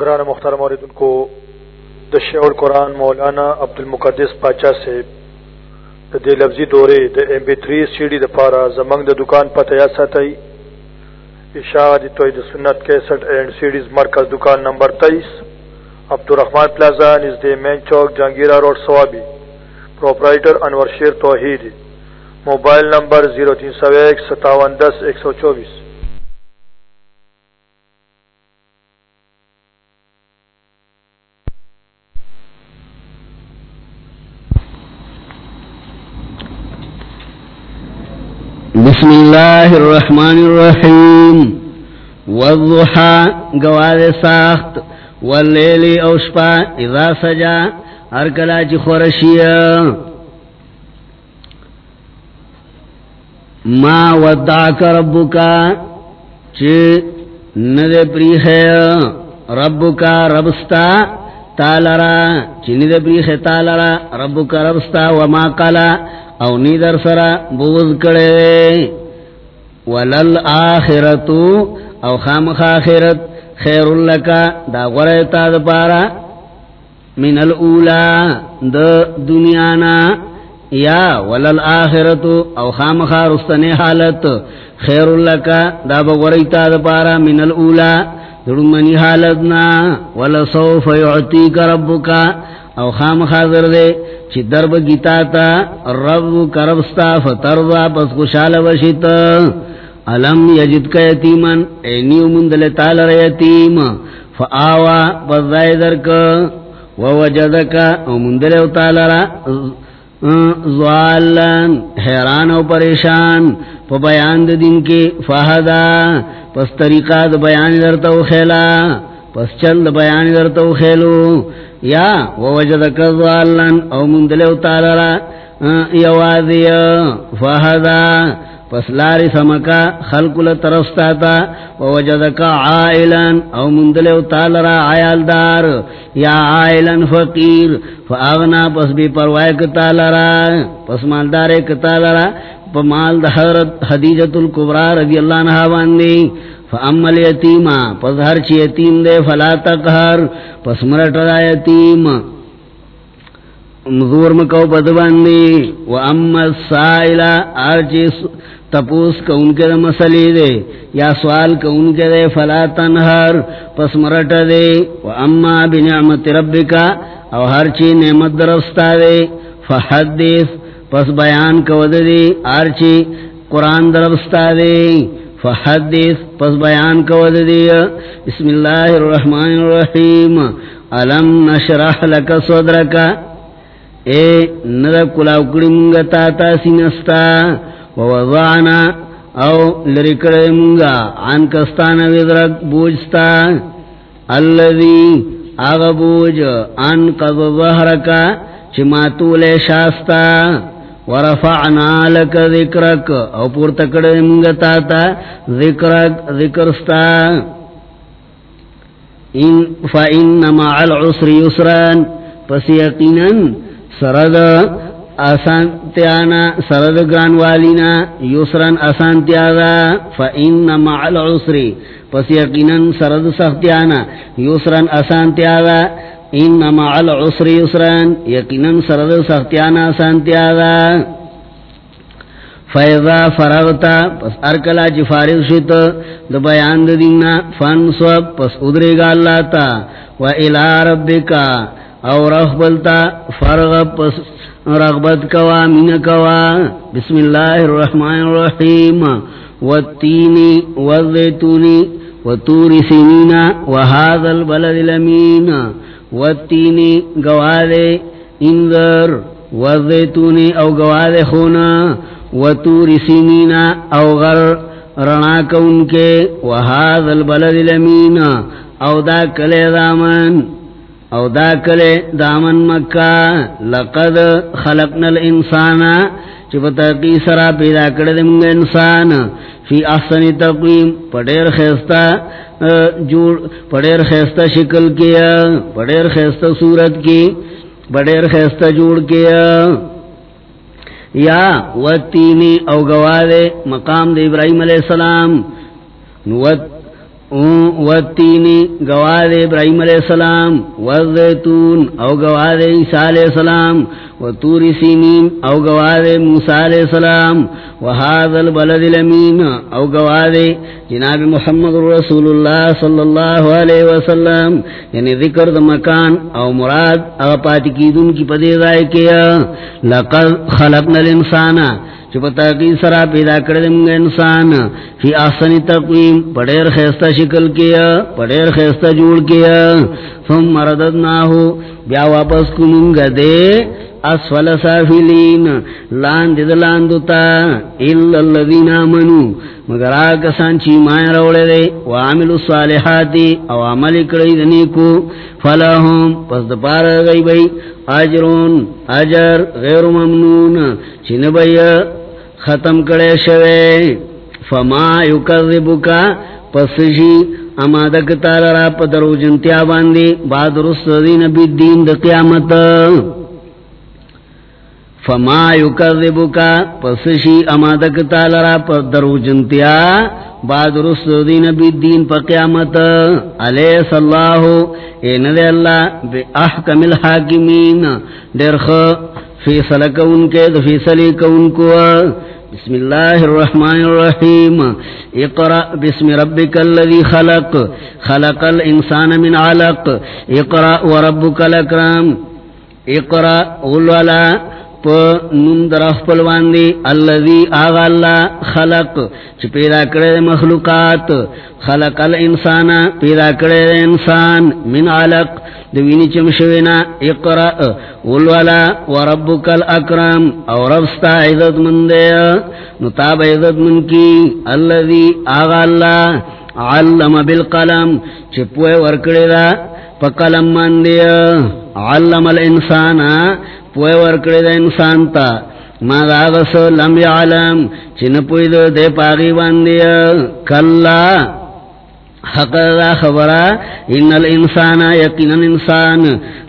گران مختار موردن کو دش القرآن مولانا عبد المقدس پاچا سے دے لفظی دورے، دا M P three C D پاره زمنگ دکان پر تیاسا تئی اشاد توحید سنت 61 اینڈ سیڈیز مرکز دکان نمبر 23 عبدالرحمان پلازا نژ مین چوک، Jahangira road Swabi proprietor Anwar Sher Tauheed, mobile number 03015710124 بسم اللہ الرحمن الرحیم والضحا گواد ساخت واللیل اوشپا اذا سجا ارکلا چی خورشیا ما ودعک ربکا چی ند پریخ ربکا ربستا تالرا چی ند پریخ تالرا ربکا ربستا وما قلا او نیدر سرا بغض کرے ولل آخرتو او خام خاخرت خیر لکا دا غریتا دا پارا من الاولا دا دنیانا یا ولل آخرتو او خام خارستن حالت خیر لکا دا بغریتا دا پارا من الاولا درمنی حالتنا ولسوف یعطیک ربکا او خام خاضر دے، چی درب گیتا تا، رب کربستا فترضا، پس خوشال وشیت علم یجد کا یتیمن اینیو مندل تالر یتیم. فآوا، پس دائی درک. ووجدکا او مندل تالر زوالن. حیران او پریشان. پا بیان دن کے فہدا پس طریقہ دا بیان درتو خیلا. پس چل دا بیان درتو خیلو. یا ووجدک ضالن او مندلو تالرا یوازی فہدا، پس لاری سمکا، خلق لطرفتاتا ووجدک عائلن او مندلو تالرا عیال دار یا عائلن فقیر، فاغنا پس بی پروائک تالرا پس مالدار ایک تالرا پا مال دا حضرت حدیجت القبرہ رضی اللہ عنہ باندی فامل یتیما پس ہر چی یتیم دے، فلا تقہر، پس مرٹ دا یتیم. مزور مکو بدباندی و اما السائلہ ہر چی تپوس کا ان کے دے مسئلی دے. یا سوال کا ان کے دے، فلا تنہر، پس مرٹ دے. و اما بنعمت ربکا او ہر چی نعمت درستا دے. فحدث، پس بیان کو دے، ہر چی قرآن درستا دے. فحدث پس بیان کو دی. بسم اللہ الرحمن الرحیم. علم نشرح لک صدرک. اے ندہ کلاو کڑی تاتا سینستا. ووضعنا او لرکڑ منگا عن کستان ویدرک بوجستا. اللذی آغا بوج عن قض ظہرکا چماتول شاستا. ورفعنا لك ذكرك. او پور تکڑ منگتا تا ذکرک ذکرستا ان فإن مع العسر يسران. پس یقینا سرد آسانتیانا سرد گران والینا یسران آسان تیادا مع العسر. پس یقینا سرد سختیانا یسران آسانتیادا ان مع العسر یسران یقینا سرد سختیانا سانتیادا فیضا فرغتا پس ارکلا چی فارغ شت دا بیان دا دینا فانصب پس ادرے گا اللہ تا. و الى ربکا، او رغبلتا فرغب پس رغبت کوا، من کوا. بسم اللہ الرحمن الرحیم. والتینی والزیتونی وطور سنین وهذا البلد الامین. والتینی گوادے انذر والزیتونی او گوادے خونا وطور سنین او غر رناک ان کے وهذا البلد الامین او دا کلے دامن او دا کلے دامن مکہ لقد خلقنا الانسان چپتا کی سرا پیدا کردے منگا انسان فی احسن تقویم پڑیر خیستا جوڑ پڑیر خیستا شکل کیا پڑیر خیستا صورت کی پڑیر خیستا جوڑ کیا۔ یا وتینی او گوادے مقام دے ابراہیم علیہ السلام، نوت والتینی گواد ابراہیم علیہ السلام والزیتون او گواد عیسیٰ علیہ السلام، وطور سینین او گواد موسیٰ علیہ السلام وحاد البلد الامین او گواد جناب محمد رسول اللہ صلی اللہ علیہ وسلم یعنی ذکر دا مکان او مراد او پاتی کی دن کی پدے کیا، لقد خلقنا الانسانا چپتا کی سرا پیدا کردم انسان۔ فی آسانی تقویم، پڑیر خیستہ شکل کیا، پڑیر خیستہ جوڑ کیا۔ ثم مرددناہو بیا واپس کننگ دے۔ اسفل سافلین، لاند دلاندتا اللہ اللذین آمنو، مگر آکسان چی مائن روڑے دے۔ وعملو صالحاتی، او عمل کردی دنیکو فلاہم پس دپار گئی بھئی۔ اجرون، اجر غیر ممنون چین بھئی ختم کرے شوے۔ فما یکذبکا پسشی جی اما دکتا لرا پدرو جنتیا باندی، بعد رسدین بیدین دا قیامت۔ فما یکذبکا پسشی جی اما دکتا لرا پدرو جنتیا، بعد رسدین بیدین پا قیامت۔ علیس اللہ این دے اللہ بے احکم الحاکمین۔ درخ فیصلہ کون کے فیصلی کون کو۔ بسم اللہ الرحمن الرحیم۔ اقرأ بسم ربک الذی خلق۔ خلق الانسان من علق۔ اقرأ وربک الاکرام اقرأ اولولا پا نم درخ پلواندی۔ اللذی آغا اللہ خلق۔ چی پیدا کرے مخلوقات۔ خلق الانسان پیدا کرے انسان من علق۔ دوینی چمشوینا اقرأ. ولولا وربک الاکرام او ربستا عزت من دے. نتاب عزت من کی. اللذی آغا اللہ علم بالقلم. چپوے ورکڑے دا پا قلم من دے. علم الانسان پوئے ورکڑے دا انسان تا. ما دا غس لم یعلم. چن پوئی دو دے پاگی باندیا کلا حق دا خبرا ان الانسان یقینا انسان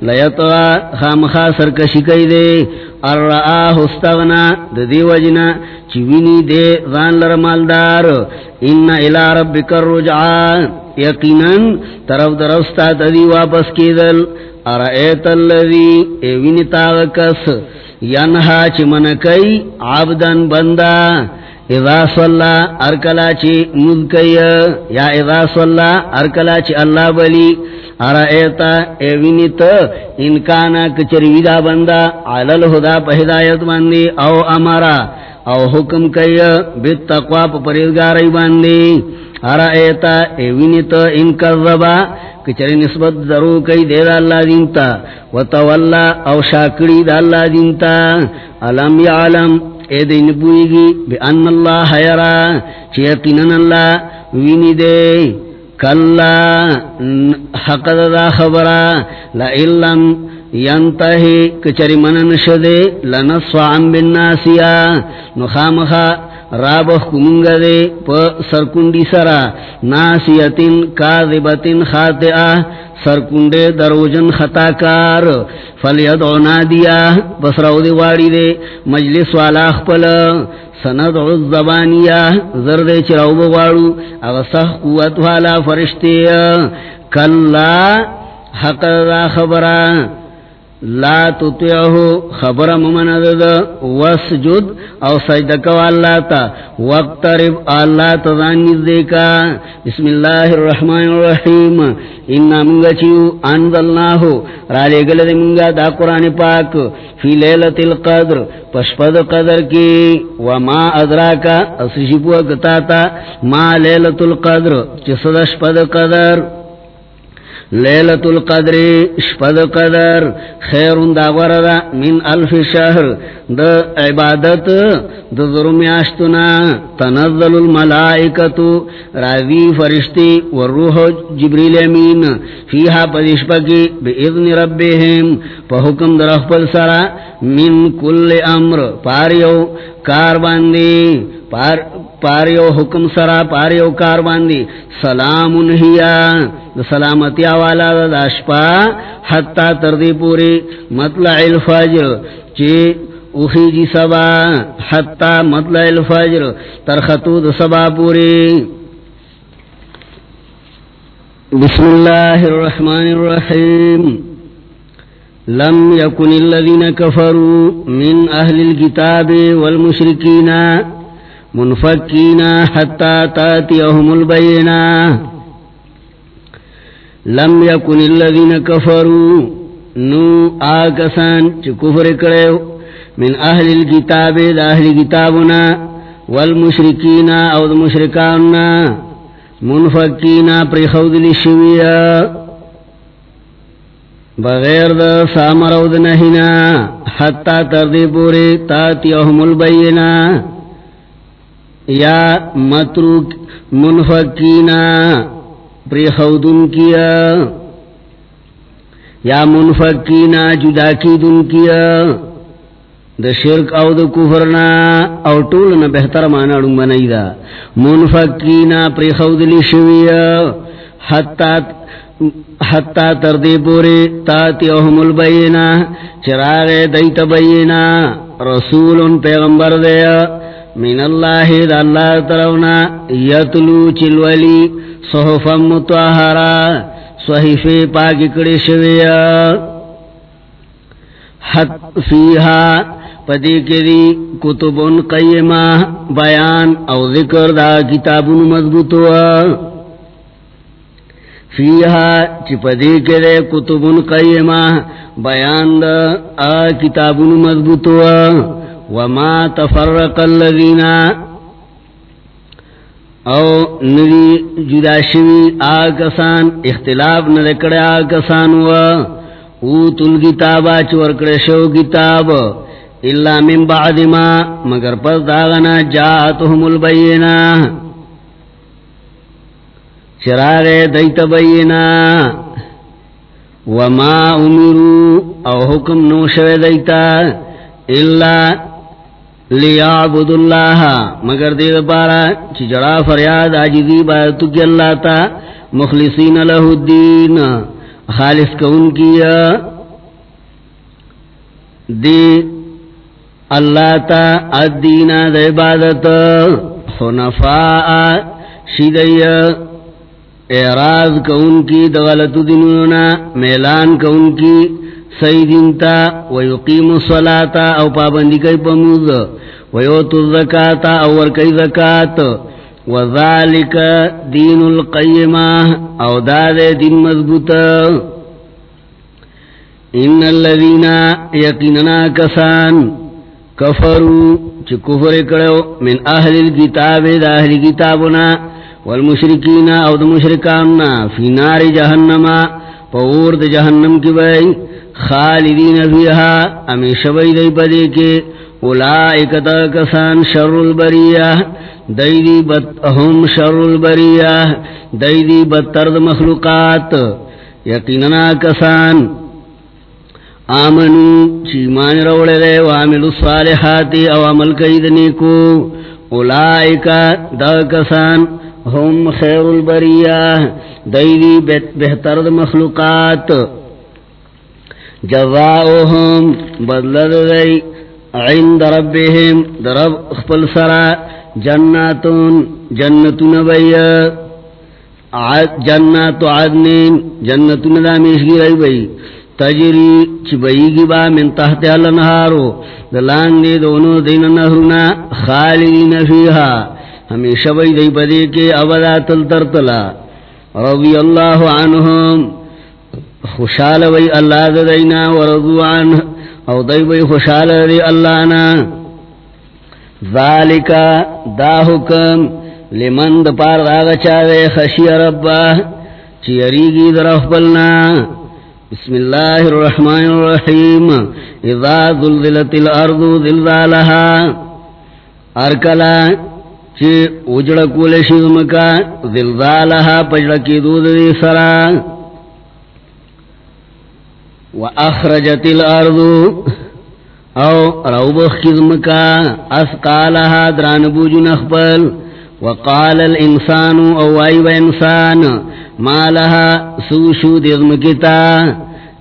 لیتوا خامخا سرکشی کئی دے ارآہ استغنا دا دی وجنا چوینی دے غان لرمالدار ان الى ربک الرجعان یقینا طرف درستا تدی واپس کی دل ارائیت اللذی ایوین تاغکس ینہا چی منکی عبدن بندا اذا صلا ارکلا چی یا اذا صلا ارکلاچی اللہ بلی، ارائیتا ایوین تا انکانا کچری دا بندا علل خدا پا ہدایت باندی، او امرا او حکم کئی بیت تقوی پا پریدگاری باندی، ارائیتا ایوین تا انکذبا کچری نسبت درو کئی دے دا اللہ دینتا وطولا او شاکری دا اللہ دینتا علم یعلم اے دین بوئیگی بی ان اللہ حیرا چیقینن اللہ وینی دے۔ کلا حق دا خبرا لئلم ینتہی، کچری منن شدے، لنصفعن بالناسیا۔ نخامخا رابخ کمنگ دے پا سرکنڈی سرا. ناسیتن، کاذبتن، خاطئہ. سرکنڈے دروجن خطاکار. فلیدعو نادیا بس رو دی واری دے. مجلس والا خپل. سندعو الزبانیہ. زرد چراو بوارو اغسخ قوت والا فرشتے. کلا، حق دا خبران لا تطیعہو خبر ممند وسجد او سجد کو اللہ تا وقترب اللہ تذان نزدیکا بسم اللہ الرحمن الرحیم. انہا منگا چیو، انزلناہو. رالے گلد منگا دا قرآن پاک. فی لیلت القدر، پشپد قدر کی. وما ادراکا اسشپو اکتاتا ما لیلت القدر، چسد شپد قدر. لیلت القدر، شپد قدر خیر دا غردا من الف شهر. دا عبادت دا ظرمیاشتنا تنزل الملائکت راوی فرشتی والروح جبریل امین. فیہا پدشپکی بی اذن ربهم. پا حکم در اخپل سرا من کل امر پاریو کار باندی پار پاریو حکم سرا پاریو کار باندی سلام انہیا سلامتی والا داشپا حتی تردی پوری مطلع الفجر چی اوخی جی سبا. حتی مطلع الفجر ترخطو د سبا پوری بسم الله الرحمن الرحيم لم يكن الذين كفروا من أهل الكتاب والمشركين منفكين حتى تاتيهم البينا لم يكن الذين كفروا نو آكسان كفر کرے من اهل الكتاب دا اهل كتابنا والمشركين او دا مشركاننا منفکینا پری خودلی بغیر دا سامر او دا نحینا حتی تردی پوری تاتی احم البینا، یا متروک منفکینا، پری خودن کیا، یا منفکینا جدا کی دن کیا د شرک او د کفرنا او ټول نه بهتر معنا ډون دا منفقینا پر خودلی شویا حتا حتا تر دې پوره تاتی اوهم البینا، چراغ دیت بینا، رسول پیغمبر دے من اللہ دا اللہ ترونا، یتلو چلولی، صحفا متوہرا صحیفے پاکی کڑی شویا۔ حت فیہا، پدی کے دی قیمہ، بیان او ذکر دا کتاب مضبوط فیہا چی پدی کے دی کتب قیمہ بیان دا آ کتاب مضبوط وما تفرق اللذین او ندی جدا شوی آکسان اختلاف ندکڑ آکسان و اوتو الگتابا چورکڑ شو کتاب الا من بعد ما، مگر پس داغنا جاتهم البینا چراغ دیت بینا وما امرو او حکم نوشو دیتا الا لیعبد اللہ. مگر دید پارا چی جڑا فریاد آجیدی بایتو کی اللہ تا. مخلصین لہ الدین. خالص کون کیا. دی اللہ تا الدین دا عبادت. حنفاء شیدئی اعراض کون کی دا دنونا میلان کون کی سیدنتا ویقیم الصلاة او پابندی کئی پموز ویوتو الزکاة او ورکی زکاة، وذالک دین القیمہ او داد دین مضبوط. ان الذین یقیننا کسان کفرو، چی کفر کرو من اہل الكتاب، دا اہل کتابنا والمشرکین او دا مشرکاننا فی نار جہنم پور دا جہنم کی بئی خالدین فیہا امیشہ بئی دی پدے کے اولائک تا کسان شر البریہ دیدی بد هم شر البریہ دیدی بدتر دا مخلوقات. یقیننا کسان آمنو چیمان روڑے دے وعملو الصالحاتی او عمل قیدنی کو اولائکا دا کسان ہم خیر البریہ دیدی بہتر مخلوقات۔ جزاؤہم بدلد دی عند ربهم در رب اخپل سرا، جناتون، جنتون بی جنات عدنین جنتون دا میشگی رئی بی تجری چبئی با من تحت الانہارو۔ دلان دی دونو دین نہرنا خالدین فیہا۔ ہمیشہ بئی دی بدے کے ابدا تل ترتلا رضی اللہ عنہم۔ خوشال بئی اللہ دینا ورضو عنہ او دی بئی خوشال دی اللہ نا۔ ذالکا دا حکم لمن دا پار داغا چاوے خشی ربا۔ چیریگی در افبلنا بسم اللہ الرحمن الرحیم۔ اذا ذلزلت الارض ذلزالها ارکلا۔ چی اجڑکول شزمکا ذلزالها پجڑکی دود دی سرا۔ واخرجت الارض او روبخ کزمکا اسقالها دران بوجو نخبل وقال الانسان، او وائب انسان، ما لها سوشو دزمکتا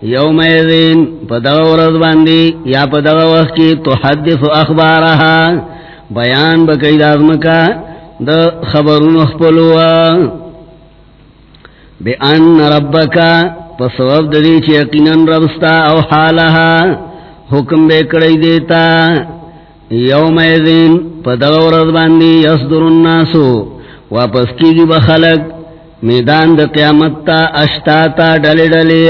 یوم ایذین پدغ ورد باندی، یا پدغ وقت کی تحدث اخبارها بیان بکی دازمکا دا خبرون اخبلوا بے ان ربکا پسوب ددی چی یقیناً ربستا او حالہا حکم بے کڑی دیتا. یوم ایدین پدغورت باندی یصدر الناسو واپس کی گی بخلق میدان دا قیامت تا اشتاتا ڈلی ڈلی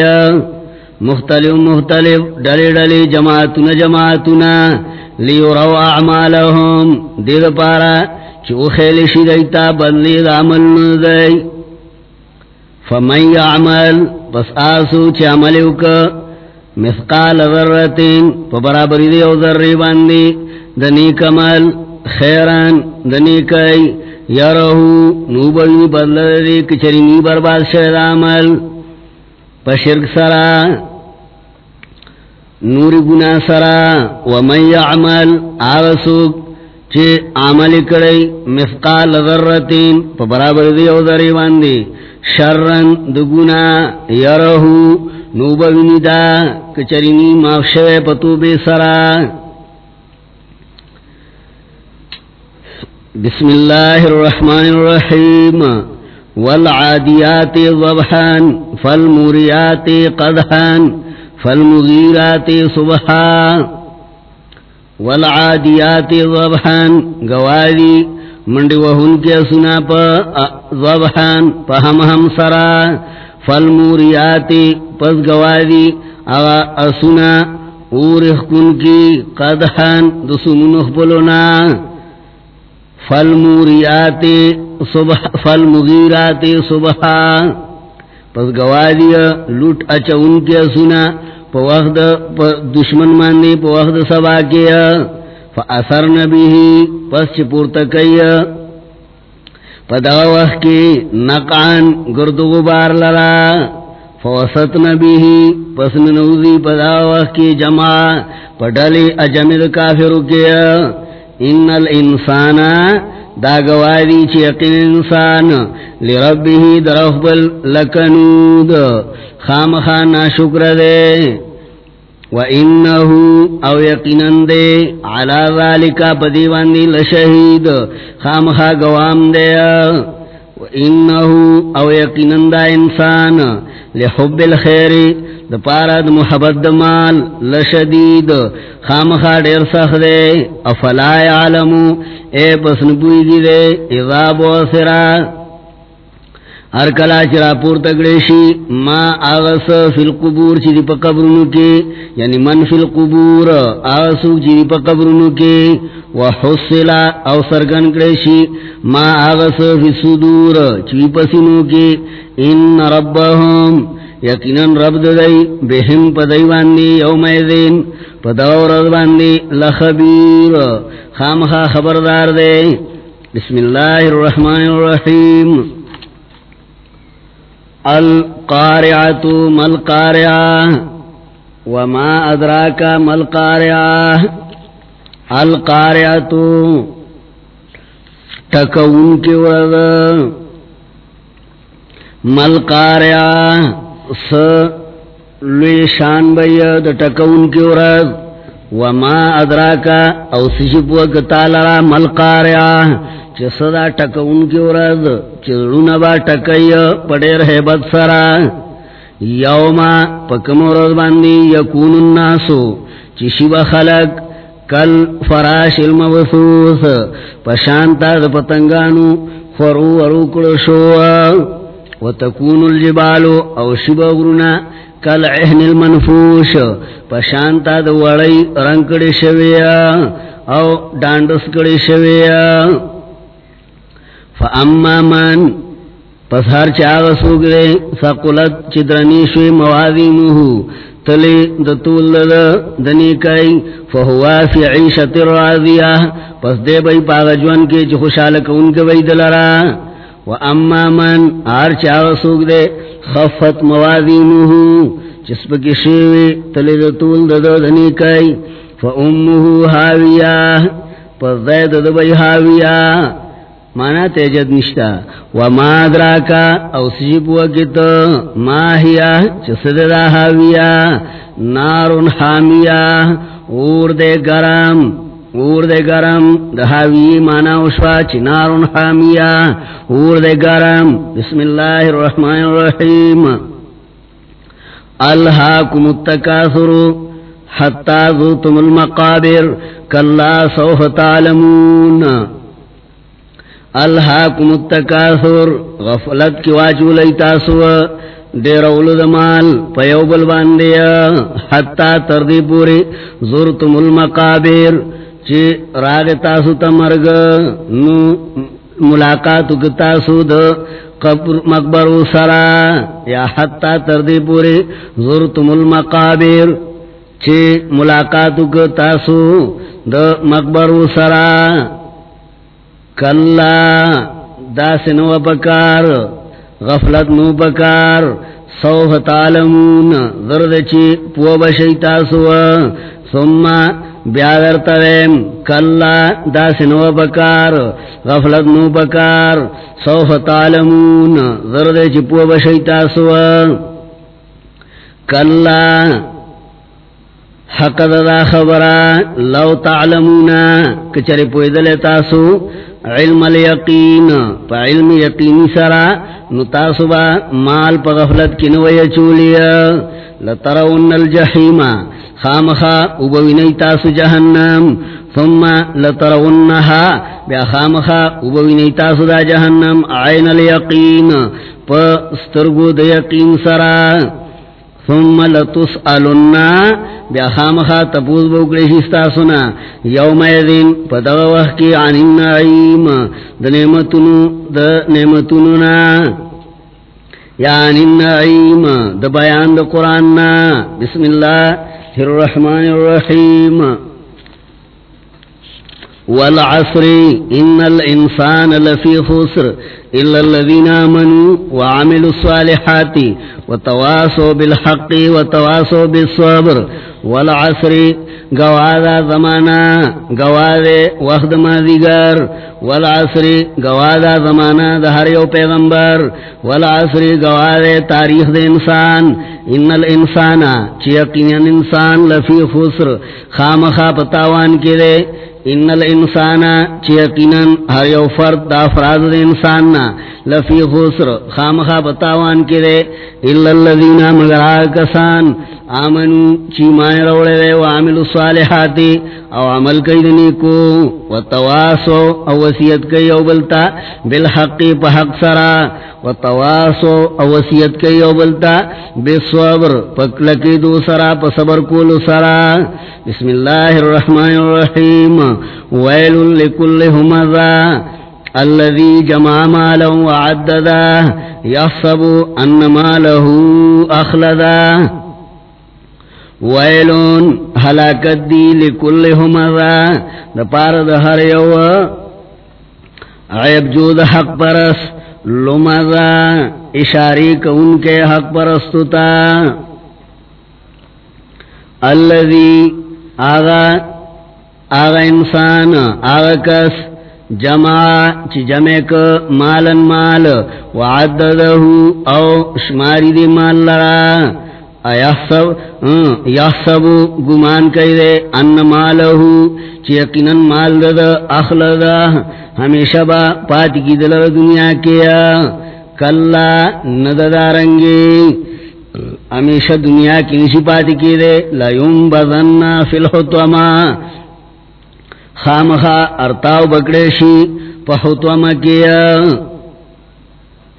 مختلف مختلف ڈلی ڈلی جماعتنا جماعتنا لیورو اعمالهم. دید پارا چو خیلشی دیتا بدلی دا عمل ندی فمن یعمل، پس آسو چی عملیو کا مثقال ذرتین پا برابری دیو ذری باندی دنی کمل خیران دنی کئی یرہو نوبوی بدل دی کچرینی برباد شد عمل. پا شرک سرا نوری گناہ سرا ومن یعمل آغسوک چی عمل کڑی مثقال ذرتین پا برابر دی او ذری باندی، شرن دگنا یرہو نوبوی دا کچرینی مافشو پتو بے سرا۔ بسم اللہ الرحمن الرحیم۔ والعادیات ضبحان فالموریات قدحان۔ فالمغیرات صبحان والعادیات ضبحان گوادی منڈی وہن کے سنا پا ضبحان پا ہم ہم سرا. فالموریات پس گوادی اغا اسنا اورخ کن کی قدحان دسمن اخبلونا. فالموریات صبح فالمغیرات صبحا. پس گوادی لوٹ اچا ان کے سنا پا وقت دشمن ماندی پا وقت سبا کیا فاثر نبیہی پس چپورتا کیا۔ پا دا وقت کی نقعان گرد غبار لرا فوسط نبیہی پس ننوزی پا دا وقت کی جمع، پا ڈلی اجمد کافر کیا۔ ان الانسان دا گواری چی یقین انسان لربه درخبل لکنود. خام خانا شکر دے. و انہو او یقینن دے. علا ذالکا پدیوان دی لشہید. خام خا گوام دے. و انہو او یقینن دا انسان لحب الخیری د پارا د محبت د مال لشدید، خامخا ډیر سخت دی افلا يعلم اے پس نبوی دی دے، اذا بوسرا۔ ہر کلا چرا پور تگڑیشی ما آغس فی القبور چی دی پا قبرنو کی یعنی من فی القبور آغسو چی دی پا قبرنو کی۔ وحصلا او سرگن کڑیشی ما آغس فی صدور چی پسنو کی ان ربهم، یقیناً رب ددئی بہم پدئی باندی یوم ایدین پدور باندی لخبیر، خامخا خبردار دے بسم اللہ الرحمن الرحیم. القارعة ملقارعة وما أدراك ملقارعة القارعة تكون کی ورد ملقارعة س، لوی شان بی، د ٹکون کی ورد، وما ادراکا او سشپ وکتا لرا مل قاریا چی صدا ٹکون کی ورد، چی رونبا ٹکی پڑیر حیبت سرا، یوما پکم ورد باندی یکون الناسو، چی شب خلق کل فراش المبثوث. پشانتا د پتنگانو فرو ورو کڑشو وتكون الجبال او شبغرنا كالعهن المنفوش. پشانتا د وړی رنگ کړي شویا او ډانډس کړي شویا. فاما من، پس هر چا وسوګره ثقلت چدرنی شوی موازینه تلی د طول دنی کای فهو فی عیشت راضیه پس دے بای پاغجوان کے چ خوشحال کون کے وای دلرا۔ و اما من آر چاو سوک دے، خفت موازینوہو چسپ کی شیوی تلید طول ددو دنی کئی، فا اموہو حاویہ، پس زید دبی حاویہ۔ مانا تیجد نشتا. و ما دراکا او سجب وکت ما ہیا چسد دا حاویہ نارن حامیہ. اور دے گرام اور دے گرم. دا دہاوی مانا اشوا چنار حامیا اور دے گرم. بسم اللہ الرحمن الرحیم. الہاکم التکاثر. حتی ذوتم المقابر. کلا سوف تعلمون. الہاکم التکاثر، غفلت کی واجو لیتاسو، دیر اولد مال پیو بل باندیا حتی تردی پوری زورتم المقابر، چی راگ تاسو تا مرگ، نو ملاقاتو کتاسو دا قبر مقبر سرا، یا حتی تردی پوری زورتم المقابر، چی ملاقاتو کتاسو دا مقبر سرا۔ کلا دا سنو پکار، غفلت نو پکار، سوف تعلمون ذرد چی پو بشیتاسو ثم بیادر تویم کلا دا سنو پکار، غفلت نو پکار، سوف تعلمون ذرد چی پو بشیتاسو کلا، حق دا خبرا، لو تعلمون کچری پویدل تاسو علم الیقین، پا علم یقینی سرا نتاسبا مال پا غفلت کنوی چولیا. لترون الجحیم، خامخا ابوینی تاسو جہنم. ثم لترونها بیا خامخا ابوینی تاسو دا جہنم. عین الیقین، پا سترگو دا یقین سرا. ثم لتسألن. بیا خامخا تپوز بوکڑی سنا یوم ایدین پدغ وقت کی عن النعیم دا نعمتنو دا نعمتنونا یا عن النعیم دا بیان دا قرآننا بسم اللہ الرحمن الرحیم. والعصر ان الانسان لفی خسر الا الذين امنوا وعملوا الصالحات وتواصوا بالحق وتواصوا بالصبر. والعصر گواذا زمانہ گواذ وقت ماضیگر والعصر گواذا زمانہ دہر یو پیغمبر. والعصر گواذ تاریخ دے انسان. ان الانسان چیقین انسان لفی خسر. خامخا پتاوان کے دے ان الانسان چیقینا ہر یو فرد دا فراد دا انسان لفی خسر خامخا بتاوان کے دے الا اللذین مگر آکسان آمنو، چی مانے روڑے دے وعملو صالحاتی، او عمل کئی دنی کو وتواسو او وسیعت کئی او بلتا بالحقی پا حق سرا وتواسو او وسیعت کئی او بلتا، بصبر پکلکی دو سرا، پا صبر کولو سرا۔ بسم اللہ الرحمن الرحیم، ویل لکل ہمزا الذي جمع مالا وعددا يحسب أن ماله أخلدا ویلون حلاکت دی لکل ہمزا دا پار دا ہر یو عیب جو دا حق پرس لمزا اشاری کا ان کے حق پرستو تا الذي آغا آغا انسان آغا کس جمع چی جمع کا مالن مال وعددہو او شماری دی مال لرا ایحسب یحسب گمان کئی دے ان مالہو، چی یقیناً مال دا اخلدا ہمیشہ با پاتی کی دلر دنیا کیا۔ کلا نددارنگی ہمیشہ دنیا کی نشی پاتی کی دے لیوم بذن فی الحطوما خامخا ارتاو بکڑیشی پا حطوما کیا۔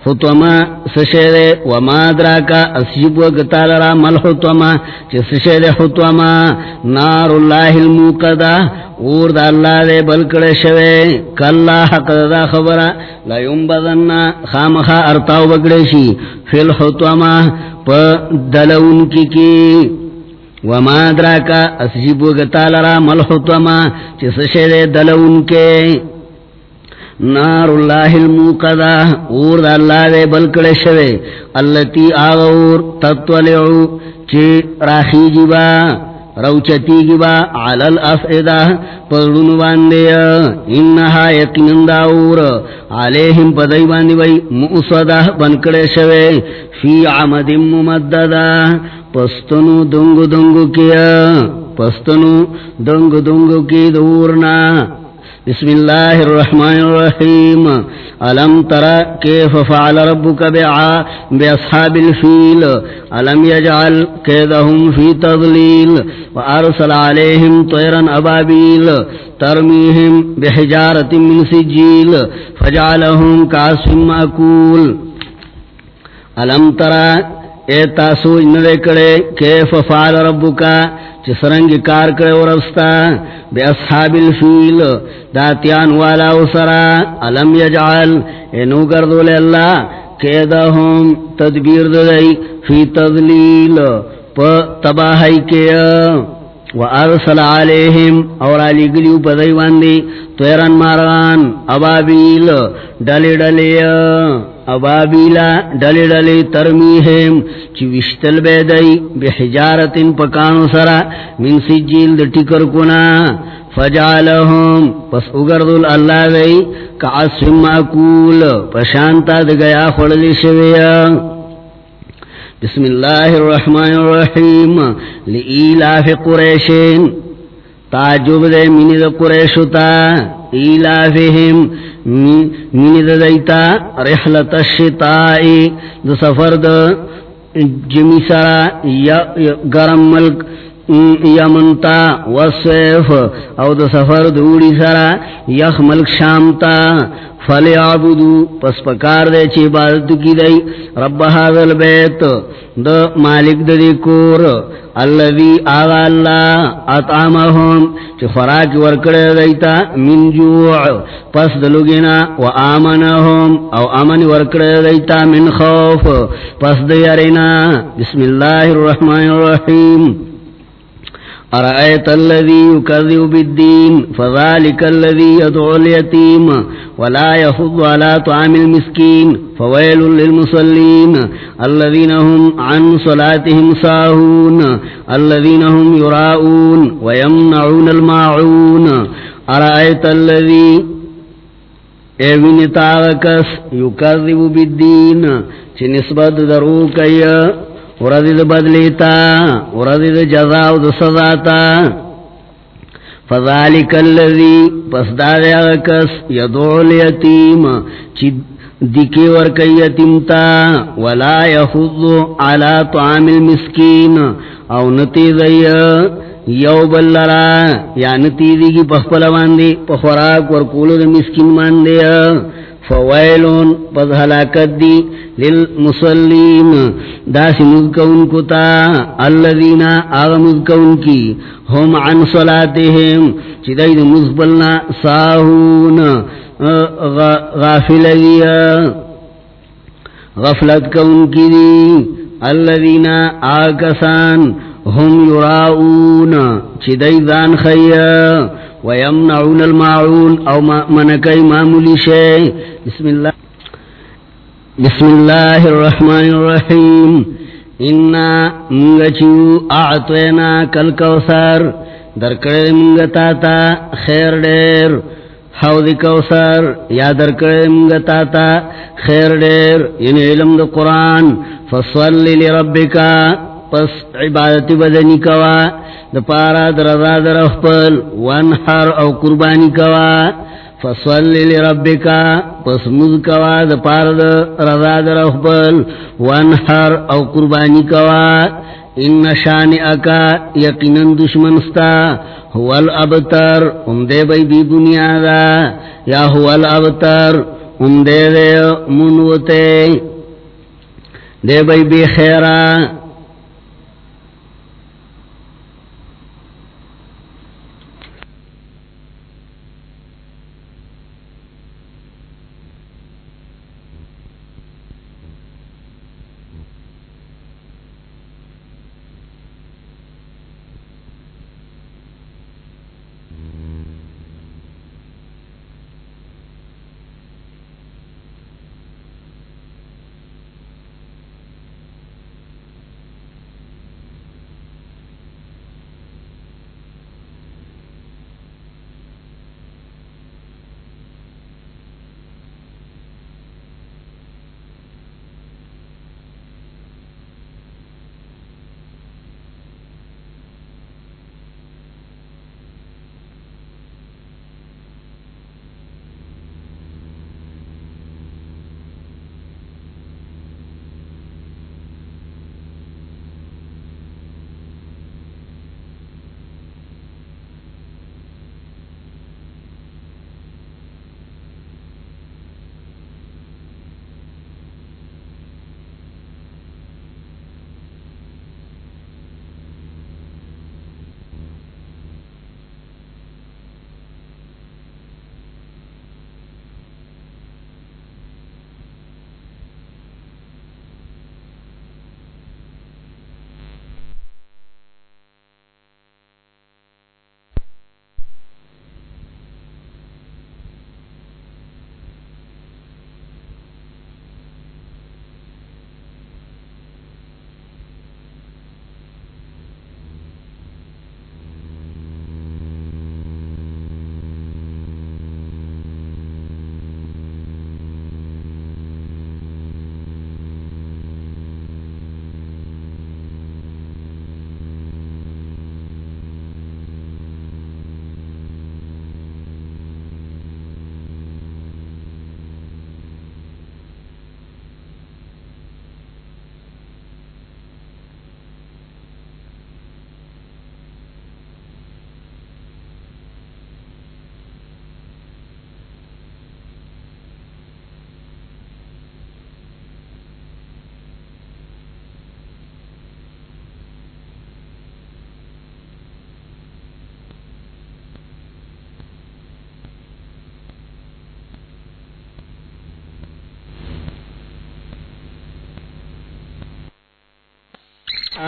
حطوما سشید وما دراکا اسجب وگتال را مل حطوما چی سشید حطوما نار اللہ الموقدہ، اور دا اللہ دے بلکڑے شوے کلا حق دا خبرہ لیوم بذن خامخا ارتاو بکڑیشی فی الحطوما پا دلون کی کی۔ وما دراکا اسجیبو گتالرا ملحطوما چس شد دلون کے۔ نار اللہ الموقدہ، اور دا اللہ دے بلکڑ شوے، اللتی آغور تطولعو چی راخی جبا روچتی گبا علی الافعدہ پرڈن باندے، انہا یقین داور علیہم پدائی باندی بای مؤسدہ بنکڑے شوے، فی عمد ممددہ، پستنو دنگو دنگو کیا، پستنو دنگ دنگ کی دورنا۔ بسم اللہ الرحمن الرحیم. علم ترى كيف فعل ربك بعا بأصحاب الفيل علم يجعل كيدهم في تضليل وأرسل عليهم طيرا أبابيل ترميهم بحجارة من سجيل فجعلهم كعصف مأكول علم ترى اے تاسو ان دیکھڑے کیف فعل ربکا چی سرنگی کار کرے ورستا بے اصحاب الفیل، داتیان والا اسرا علم یجعل، اے نو گردو لے اللہ کیدہم تدبیر دائی فی تذلیل، پا تباہی کیا وارسل علیہم اور علی گلیو پا دیواندی تویران مارغان، ابابیل، ڈلی ڈلی ابابیلا ڈلی ڈلی ترمیہم چی وشتل بیدئی بحجارتن پکانو سرا، من سجیل دا ٹکر کنا۔ فجعلہم، پس اگردل اللہ دی کعصف ماکول پشانتا دا گیا خوڑلی شویا۔ بسم اللہ الرحمن الرحیم لئیلاف قریشین۔ تعجب دے منی دا قریشو قریشتا ایلافہم منی دا دیتا، رحلت الشتائی دا سفر دا جمی سرا گرم ملک یمنتا وصیف. او دا سفر دوڑی سرا یخ ملک شامتا فلیعبدو، پس پکار دے چی عبادت کی دی. رب حاضر بیت دا مالک دا دی کور. اللذی آغا اللہ اطعامہم چی خراک ورکڑے دیتا من جوع. پس دلوگینا و آمنہم او امن ورکڑے دیتا من خوف. پس دیارنا بسم اللہ الرحمن الرحیم. أرأيت الذي يكذب بالدين فذلك الذي يدعو اليتيم ولا يخض على طعام المسكين فويل للمصلين الذين هم عن صلاتهم ساهون الذين هم يراؤون ويمنعون الماعون أرأيت الذي ايوين تاغكس يكذب بالدين چنسبت دروك يا ورد بدلیتا ورد جزاو د سزاتا. فذالک الذی پس دار کس، یدعو الیتیم، چی دکی ورکی یتیمتا ولا یخذ علی طعام المسکین، او نتی دی یو بلرا یا نتی دی کی پخپل باندی، پخوراک ورکولو د مسکین باندی. فویلون پس حلاکت دی للمسلیم داسی مذکون کتا اللذین آغا مذکون کی ہم عن صلاتهم چی دید مذبلنا ساہون۔ غافل دیا غفلت کون کی دی۔ اللذین آکسان هم یراؤون۔ چی دید دان خیر۔ ويمنعون الماعون او منكي معمولي شيء. بسم الله بسم الله الرحمن الرحيم. إنا منغچو أعطينا كالكوثر درکڑے منگتا تا خیر دیر حوض کوثر یا درکڑے منگتا تا خیر دیر یعنی علم دا قرآن. فصلی لربکا پس عبادت بدنی کوا، د پارا درزا در خپل وانحر او قربانی کوا. فصلی لربکا پس مز کوا، د پارا درزا در خپل وانحر او قربانی کوا. ان شان اکا یقینا دشمن دشمنستا هو الابتر، ام دے بی بی بنیادا یا هو الابتر، ام دے دے، منوتے. دے بی بی خیران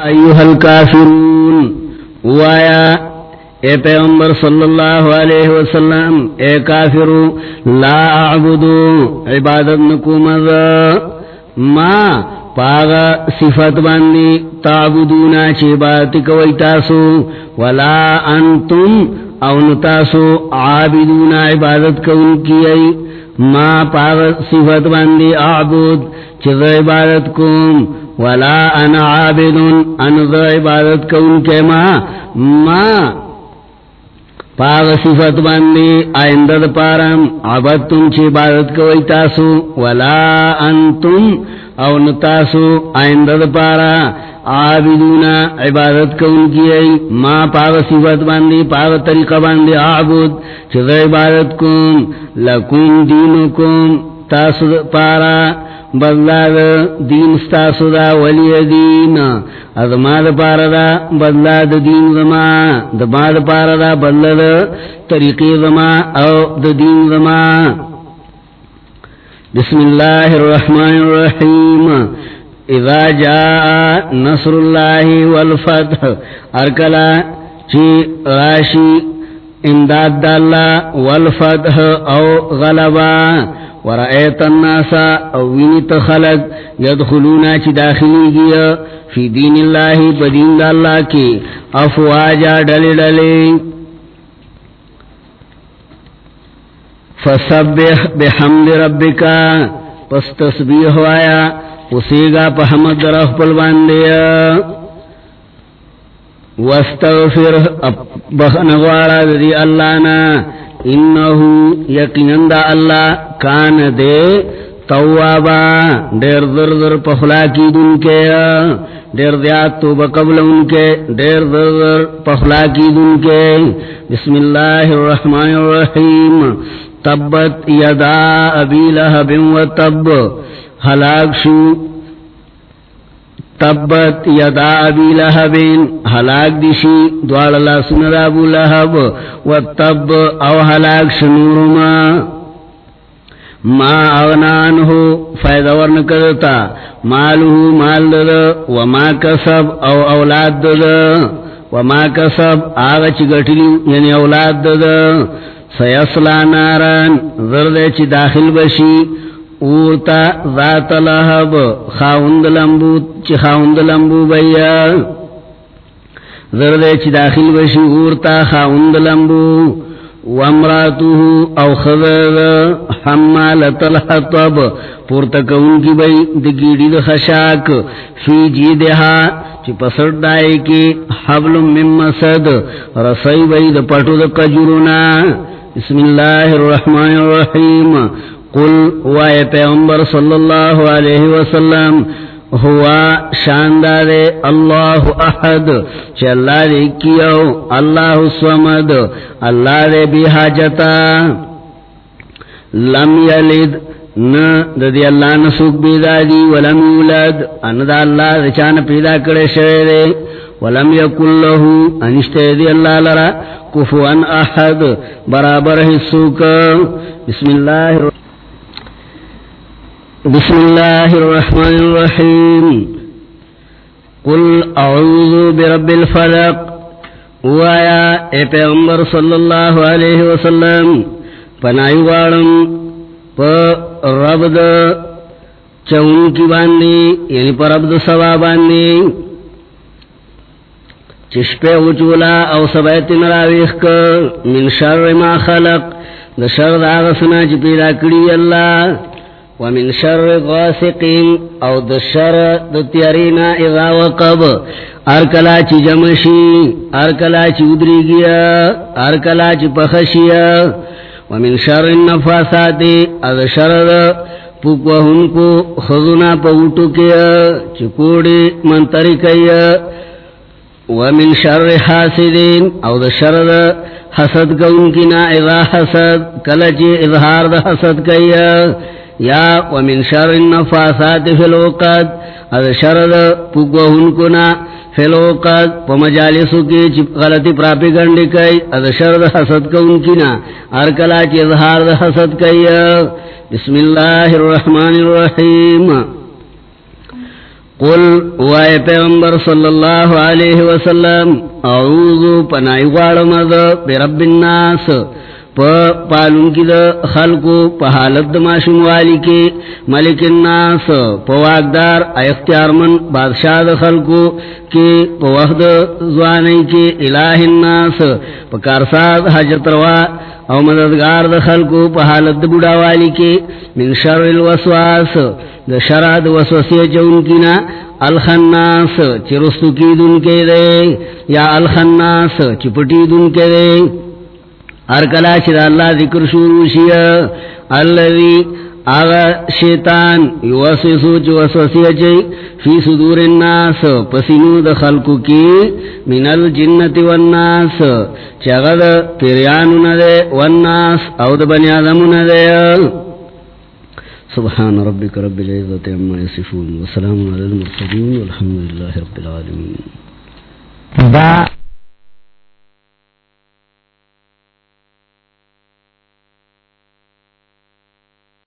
ایوہ الكافرون، وایا، اے پیغمبر صلی اللہ علیہ وسلم، اے کافرو، لا اعبدو عبادت نکومد ما پاغا صفت باندی تعبدونا چی عبادت کوئی تاسو، ولا انتم او نتاسو عابدونا عبادت کون کی ما پاغا صفت باندی اعبد چی عبادت کون ولا انا عابد ان ذا عبادت کون کے ما ما پاغ صفت باندی آئندد پارم عبدتم چی عبادت کوئی تاسو ولا انتم او نتاسو آئندد پارا عابدون عبادت کون کی ای ما پاغ صفت باندی پاغ طریقہ باندی عابد چی عبادت کون لکن دینکم تاسو پارا بدلا دا دین ستاسو دا ولی دین. از ما دا پارا دا بدلا دا دین زما. دا ما دا پارا دا بدلا دا طریقی زما او دا دین زما. بسم اللہ الرحمن الرحیم. اذا جاء نصر اللہ والفتح. ارکلا چی راشی امداد دا اللہ والفتح او غلبا ورأیت الناس اوینت خلق یدخلونا چی داخلی گیا فی دین اللہ بدین دا اللہ کی افواجا ڈلی ڈلی فسبح بحمد ربکا پس تسبیح وایا اسیگا پا حمد رخ پل باندیا. واستغفر بخنغوارا دی اللہ نا. انہو یقینن دا اللہ کان دے توابا، دیر در در پخلا کی دن کے، دیر دیات تو بقبل ان کے، دیر در در پخلا کی دن کے۔ بسم اللہ الرحمن الرحیم۔ تبت یدا ابی لہب و تب۔ حلاک شو تبت یدا ابی لہبین حلاک دیشی، دوار اللہ سند ابو لہب و تب او حلاک شنورما۔ ما ما اغنان ہو فائدہ ورن کرتا، مالو مال دد و ما کسب او اولاد دد۔ و ما کسب، آغا چی گٹلی یعنی اولاد دد۔ سیسلا ناران، زرد چی داخل بشی۔ اورتا ذات لہب خاوند لمبو چی خاوند لمبو بیا زرد چی داخل بشی اورتا خاوند لمبو وامراتو او خضر حمالت الحطب پورتا کون کی بی دگیڑی دا خشاک فی جی دہا چی پسر دائی کی حبل من مسد رسی بی دا پٹو دا کجرونا بسم اللہ الرحمن الرحیم قل، وائے پیغمبر صلی اللہ علیہ وسلم، ہوا شاندار اللہ احد چ اللہ دے کیو، اللہ سمد، اللہ دے بھی حاجتا۔ لم یلد، نہ، ددی اللہ نسوک بیدا دی، ولم یولد، ان دا اللہ دے چان پیدا کرے شوے دے ولم یکن له انشتے دی اللہ لرا کفوا احد، برابر حصوک بسم اللہ۔ الرحمن بسم اللہ الرحمن الرحیم قل اعوذ برب الفلق. وایا اے پیغمبر صلی اللہ علیہ وسلم پنائی وارم پا رب دا چون کی باندی یعنی پا رب دا سوا باندی. چشپے وچولا او سبیت مراویخ کر من شر ما خلق. دا شر دا آغسنا چی پیدا کری اللہ. ومن شر غاسق او د شر د تیارینا اذا وقب. ارکلا چی جمشی ارکلا چی ادری گیا ارکلا چی پخشیا ومن شر النفاسات از شر د پوکوہن کو خزنا پوٹو کیا چکوڑی منتری کیا ومن شر حاسدین، او د شر د حسد کون کنا اذا حسد کلچی اظہار د حسد کیا یا ومن شر النفاسات فی الوقت از شر دا پگوہن کنا فی الوقت پا مجالسو کی چپ غلطی پراپی گنڈی کئی، از شر دا حسد کون کنا ارکلا چی اظہار دا حسد کئی۔ بسم اللہ الرحمن الرحیم۔ قل وائے پیغمبر صلی اللہ علیہ وسلم، اعوذ پنائی غارمد برب الناس۔ پا پالون کی دا خلقو، پا حالت دا ماشم والی کے ملک الناس، پا واقدار اختیار من بادشاہ دا خلقو کے پا وقت زوانے کے الہ الناس، پا کارساد حجت روا او مددگار دا خلقو، پا حالت دا بڑا والی کے من شر الوسواس، دا شرع دا وسوسی چون کینا الخناس چرستو کی دن کے دے، یا الخناس چپٹی دن کے دے۔ ارکلا چر اللہ ذکر شروع شیا۔ اللذی آغا شیطان یوسوسو چو وسوسی چی فی صدور الناس پسینو دا خلقو کی من الجنت والناس۔ چغد پیریانو ندے والناس او دا بنی آدمو ندے سبحان ربك رب العزة عما يصفون وسلام على المرسلين والحمد لله رب العالمين